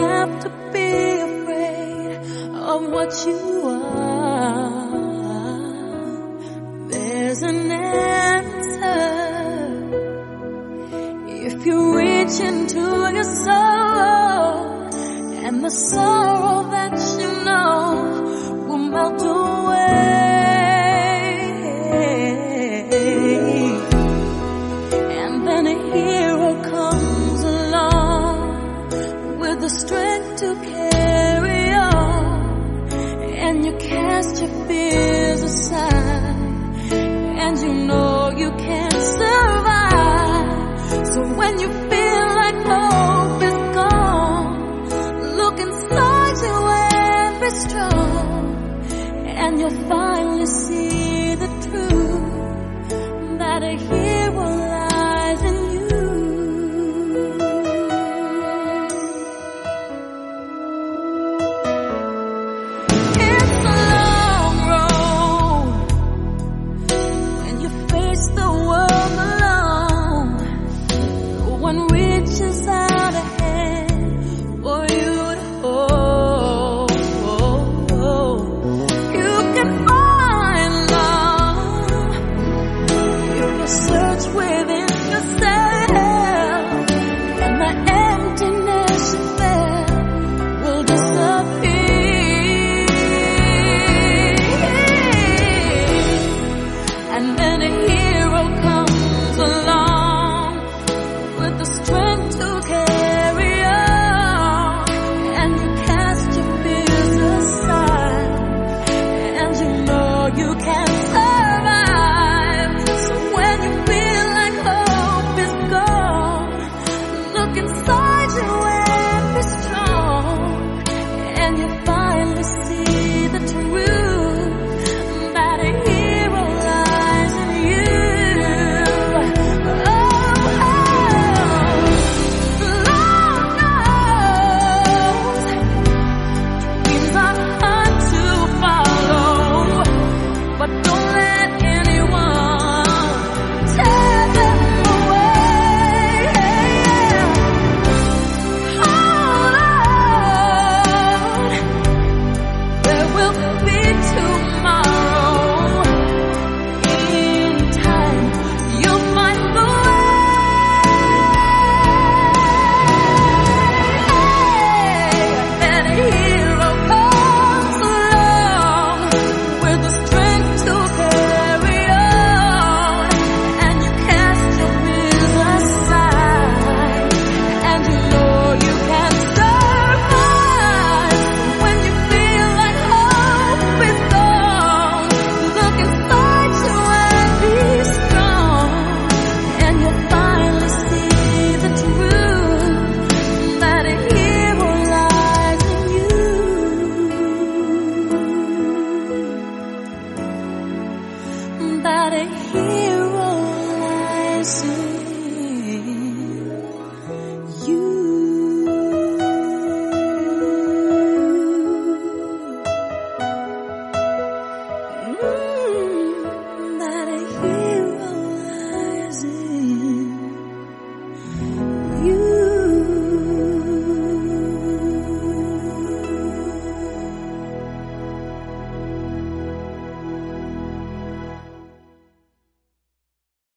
have to be afraid of what you are. There's an answer if you reach into your soul and the sorrow that you know will melt away. and you'll finally see the truth that a hero lies in you. It's a long road when you face the world alone. No one reaches out a hand for you. and you find out of here.